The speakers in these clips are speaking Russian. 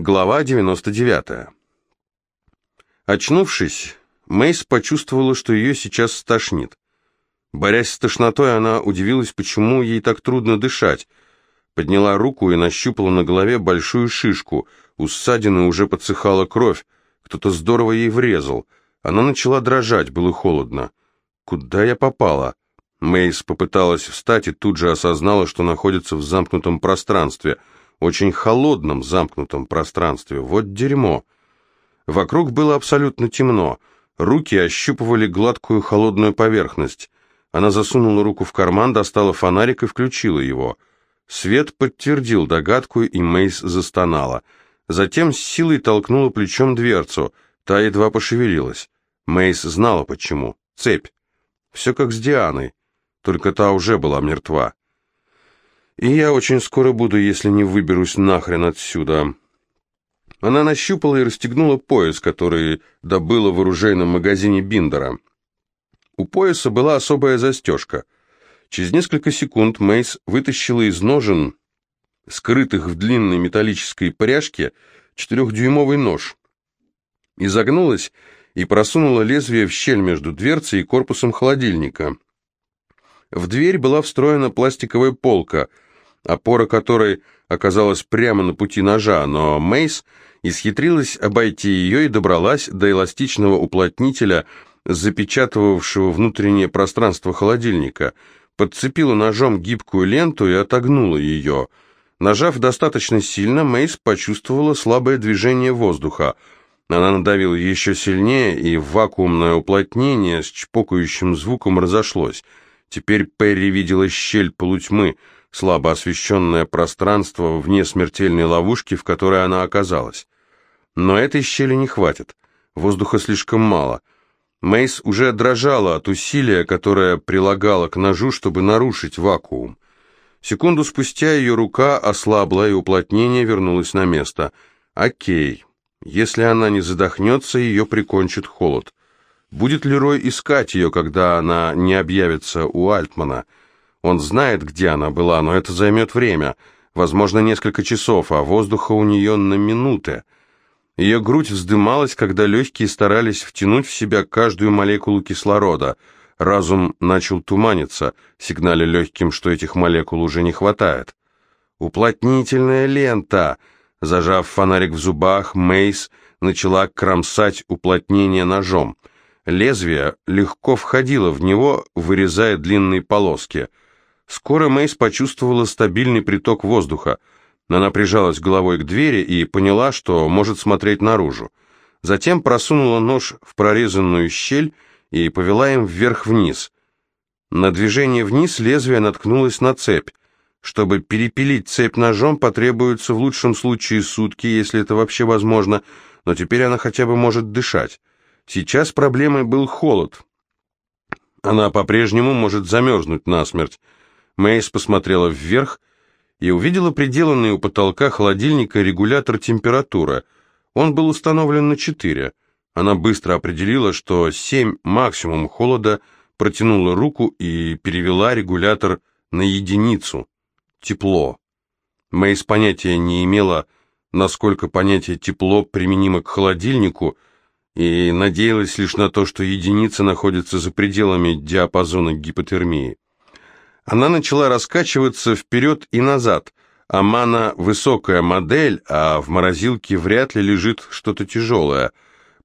Глава 99. Очнувшись, Мейс почувствовала, что ее сейчас стошнит. Борясь с тошнотой, она удивилась, почему ей так трудно дышать. Подняла руку и нащупала на голове большую шишку. У ссадины уже подсыхала кровь. Кто-то здорово ей врезал. Она начала дрожать, было холодно. «Куда я попала?» Мейс попыталась встать и тут же осознала, что находится в замкнутом пространстве – очень холодном замкнутом пространстве. Вот дерьмо. Вокруг было абсолютно темно. Руки ощупывали гладкую холодную поверхность. Она засунула руку в карман, достала фонарик и включила его. Свет подтвердил догадку, и Мейс застонала. Затем с силой толкнула плечом дверцу. Та едва пошевелилась. Мейс знала почему. Цепь. Все как с Дианой. Только та уже была мертва. И я очень скоро буду, если не выберусь нахрен отсюда. Она нащупала и расстегнула пояс, который добыла в оружейном магазине Биндера. У пояса была особая застежка. Через несколько секунд Мейс вытащила из ножен, скрытых в длинной металлической пряжке, четырехдюймовый нож. Изогнулась и просунула лезвие в щель между дверцей и корпусом холодильника. В дверь была встроена пластиковая полка — опора которой оказалась прямо на пути ножа, но Мейс исхитрилась обойти ее и добралась до эластичного уплотнителя, запечатывавшего внутреннее пространство холодильника, подцепила ножом гибкую ленту и отогнула ее. Нажав достаточно сильно, Мейс почувствовала слабое движение воздуха. Она надавила еще сильнее, и вакуумное уплотнение с чпокающим звуком разошлось. Теперь Перри видела щель полутьмы — слабо освещенное пространство вне смертельной ловушки, в которой она оказалась. Но этой щели не хватит, воздуха слишком мало. Мейс уже дрожала от усилия, которое прилагала к ножу, чтобы нарушить вакуум. Секунду спустя ее рука ослабла, и уплотнение вернулось на место. Окей, если она не задохнется, ее прикончит холод. Будет ли Рой искать ее, когда она не объявится у Альтмана? Он знает, где она была, но это займет время, возможно, несколько часов, а воздуха у нее на минуты. Ее грудь вздымалась, когда легкие старались втянуть в себя каждую молекулу кислорода. Разум начал туманиться, сигналя легким, что этих молекул уже не хватает. «Уплотнительная лента!» Зажав фонарик в зубах, Мейс начала кромсать уплотнение ножом. Лезвие легко входило в него, вырезая длинные полоски – Скоро Мэйс почувствовала стабильный приток воздуха. Она прижалась головой к двери и поняла, что может смотреть наружу. Затем просунула нож в прорезанную щель и повела им вверх-вниз. На движение вниз лезвие наткнулось на цепь. Чтобы перепилить цепь ножом, потребуется в лучшем случае сутки, если это вообще возможно, но теперь она хотя бы может дышать. Сейчас проблемой был холод. Она по-прежнему может замерзнуть насмерть. Мэйс посмотрела вверх и увидела приделанный у потолка холодильника регулятор температуры. Он был установлен на 4. Она быстро определила, что 7 максимум холода, протянула руку и перевела регулятор на единицу. Тепло. Мэйс понятия не имела, насколько понятие «тепло» применимо к холодильнику, и надеялась лишь на то, что единица находится за пределами диапазона гипотермии. Она начала раскачиваться вперед и назад. Амана – высокая модель, а в морозилке вряд ли лежит что-то тяжелое.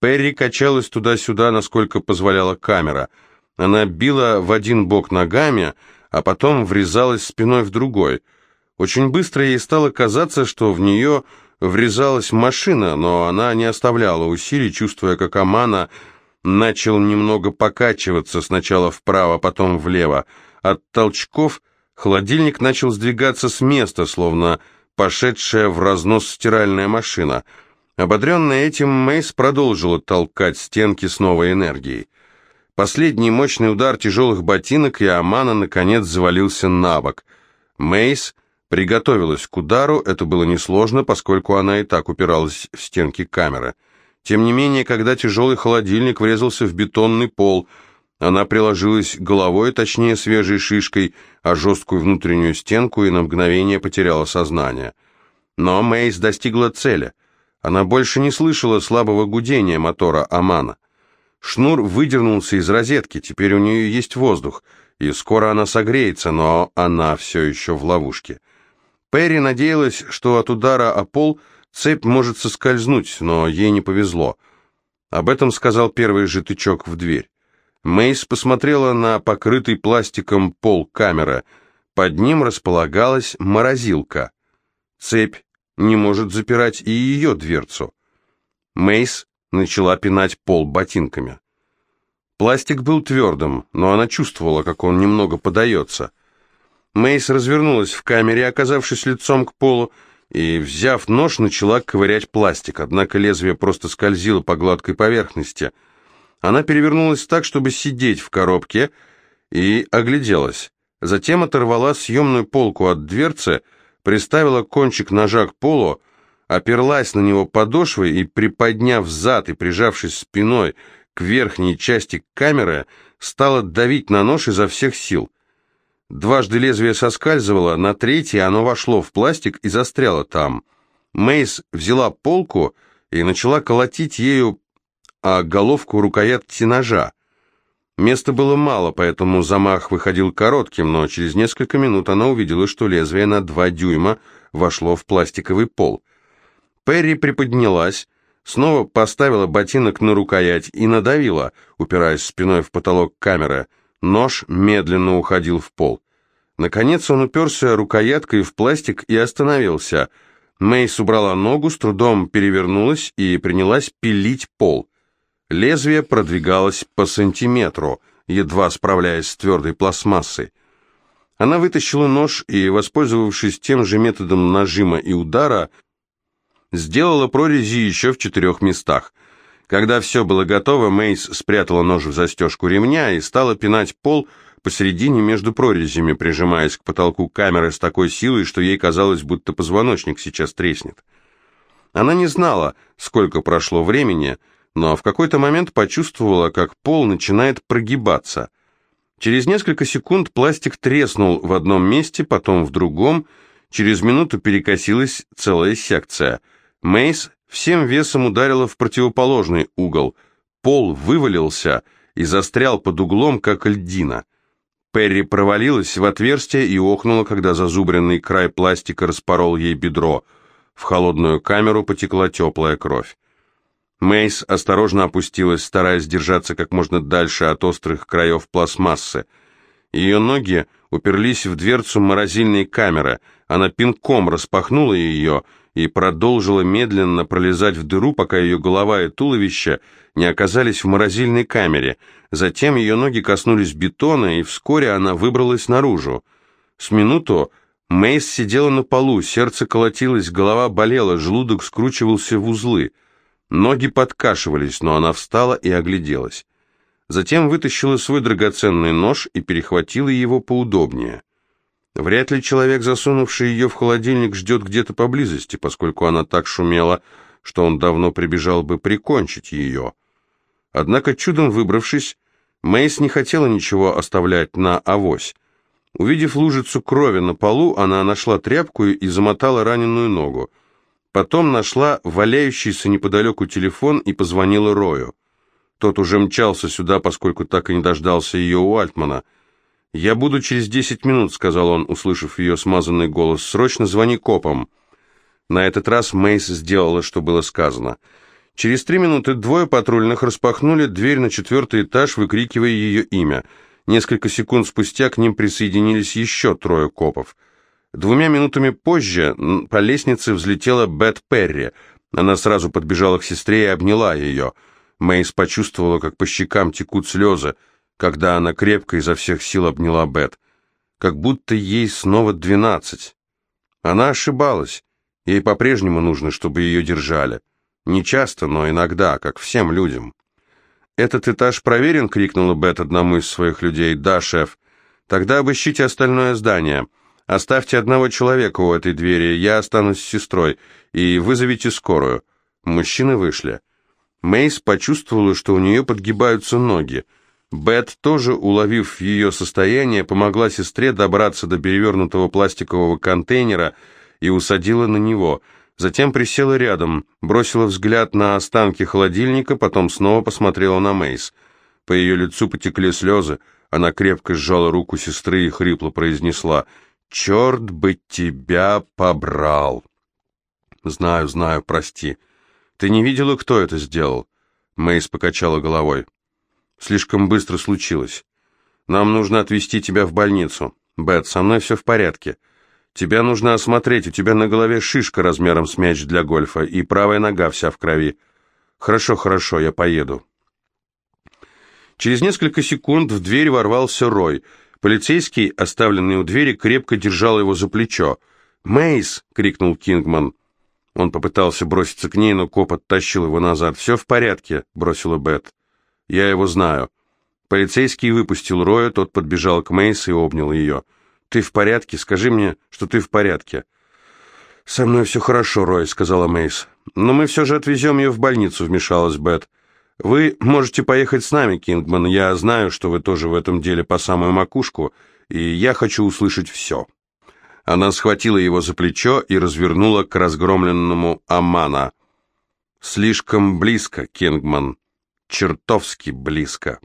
Перри качалась туда-сюда, насколько позволяла камера. Она била в один бок ногами, а потом врезалась спиной в другой. Очень быстро ей стало казаться, что в нее врезалась машина, но она не оставляла усилий, чувствуя, как Амана начал немного покачиваться сначала вправо, потом влево. От толчков холодильник начал сдвигаться с места, словно пошедшая в разнос стиральная машина. Ободренная этим, Мейс продолжила толкать стенки с новой энергией. Последний мощный удар тяжелых ботинок, и Амана, наконец, завалился на бок. Мейс приготовилась к удару, это было несложно, поскольку она и так упиралась в стенки камеры. Тем не менее, когда тяжелый холодильник врезался в бетонный пол – она приложилась головой, точнее свежей шишкой, о жесткую внутреннюю стенку и на мгновение потеряла сознание. Но Мейс достигла цели. Она больше не слышала слабого гудения мотора Амана. Шнур выдернулся из розетки, теперь у нее есть воздух, и скоро она согреется, но она все еще в ловушке. Перри надеялась, что от удара о пол цепь может соскользнуть, но ей не повезло. Об этом сказал первый же тычок в дверь. Мейс посмотрела на покрытый пластиком пол камеры. Под ним располагалась морозилка. Цепь не может запирать и ее дверцу. Мейс начала пинать пол ботинками. Пластик был твердым, но она чувствовала, как он немного подается. Мейс развернулась в камере, оказавшись лицом к полу, и, взяв нож, начала ковырять пластик, однако лезвие просто скользило по гладкой поверхности. Она перевернулась так, чтобы сидеть в коробке, и огляделась. Затем оторвала съемную полку от дверцы, приставила кончик ножа к полу, оперлась на него подошвой и, приподняв зад и прижавшись спиной к верхней части камеры, стала давить на нож изо всех сил. Дважды лезвие соскальзывало, на третье оно вошло в пластик и застряло там. Мейс взяла полку и начала колотить ею о головку рукоятки ножа. Места было мало, поэтому замах выходил коротким, но через несколько минут она увидела, что лезвие на два дюйма вошло в пластиковый пол — Перри приподнялась, снова поставила ботинок на рукоять и надавила, упираясь спиной в потолок камеры. Нож медленно уходил в пол. Наконец он уперся рукояткой в пластик и остановился. Мейс убрала ногу, с трудом перевернулась и принялась пилить пол. Лезвие продвигалось по сантиметру, едва справляясь с твердой пластмассой. Она вытащила нож и, воспользовавшись тем же методом нажима и удара, сделала прорези еще в четырех местах. Когда все было готово, Мейс спрятала нож в застежку ремня и стала пинать пол посередине между прорезями, прижимаясь к потолку камеры с такой силой, что ей казалось, будто позвоночник сейчас треснет. Она не знала, сколько прошло времени, но в какой-то момент почувствовала, как пол начинает прогибаться. Через несколько секунд пластик треснул в одном месте, потом в другом, через минуту перекосилась целая секция – Мейс всем весом ударила в противоположный угол. Пол вывалился и застрял под углом, как льдина. Перри провалилась в отверстие и охнула, когда зазубренный край пластика распорол ей бедро. В холодную камеру потекла теплая кровь. Мейс осторожно опустилась, стараясь держаться как можно дальше от острых краев пластмассы. Ее ноги уперлись в дверцу морозильной камеры. Она пинком распахнула ее и продолжила медленно пролезать в дыру, пока ее голова и туловище не оказались в морозильной камере. Затем ее ноги коснулись бетона, и вскоре она выбралась наружу. С минуту Мейс сидела на полу, сердце колотилось, голова болела, желудок скручивался в узлы. Ноги подкашивались, но она встала и огляделась. Затем вытащила свой драгоценный нож и перехватила его поудобнее. Вряд ли человек, засунувший ее в холодильник, ждет где-то поблизости, поскольку она так шумела, что он давно прибежал бы прикончить ее. Однако, чудом выбравшись, Мейс не хотела ничего оставлять на авось. Увидев лужицу крови на полу, она нашла тряпку и замотала раненую ногу. Потом нашла валяющийся неподалеку телефон и позвонила Рою. Тот уже мчался сюда, поскольку так и не дождался ее у Альтмана – «Я буду через десять минут», — сказал он, услышав ее смазанный голос. «Срочно звони копам». На этот раз Мейс сделала, что было сказано. Через три минуты двое патрульных распахнули дверь на четвертый этаж, выкрикивая ее имя. Несколько секунд спустя к ним присоединились еще трое копов. Двумя минутами позже по лестнице взлетела Бет Перри. Она сразу подбежала к сестре и обняла ее. Мейс почувствовала, как по щекам текут слезы когда она крепко изо всех сил обняла Бет, как будто ей снова двенадцать. Она ошибалась, ей по-прежнему нужно, чтобы ее держали. Не часто, но иногда, как всем людям. «Этот этаж проверен?» — крикнула Бет одному из своих людей. «Да, шеф. Тогда обыщите остальное здание. Оставьте одного человека у этой двери, я останусь с сестрой, и вызовите скорую». Мужчины вышли. Мейс почувствовала, что у нее подгибаются ноги. Бет, тоже уловив ее состояние, помогла сестре добраться до перевернутого пластикового контейнера и усадила на него. Затем присела рядом, бросила взгляд на останки холодильника, потом снова посмотрела на Мейс. По ее лицу потекли слезы. Она крепко сжала руку сестры и хрипло произнесла «Черт бы тебя побрал!» «Знаю, знаю, прости. Ты не видела, кто это сделал?» Мейс покачала головой. «Слишком быстро случилось. Нам нужно отвезти тебя в больницу. Бет, со мной все в порядке. Тебя нужно осмотреть, у тебя на голове шишка размером с мяч для гольфа, и правая нога вся в крови. Хорошо, хорошо, я поеду». Через несколько секунд в дверь ворвался Рой. Полицейский, оставленный у двери, крепко держал его за плечо. «Мейс!» — крикнул Кингман. Он попытался броситься к ней, но коп оттащил его назад. «Все в порядке», — бросила Бет. «Я его знаю». Полицейский выпустил Роя, тот подбежал к Мейс и обнял ее. «Ты в порядке? Скажи мне, что ты в порядке». «Со мной все хорошо, Рой», — сказала Мейс. «Но мы все же отвезем ее в больницу», — вмешалась Бет. «Вы можете поехать с нами, Кингман. Я знаю, что вы тоже в этом деле по самую макушку, и я хочу услышать все». Она схватила его за плечо и развернула к разгромленному Амана. «Слишком близко, Кингман. Чертовски близко».